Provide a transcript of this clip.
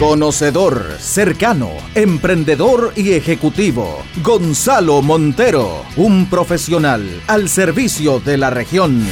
Conocedor, cercano, emprendedor y ejecutivo. Gonzalo Montero, un profesional al servicio de la región.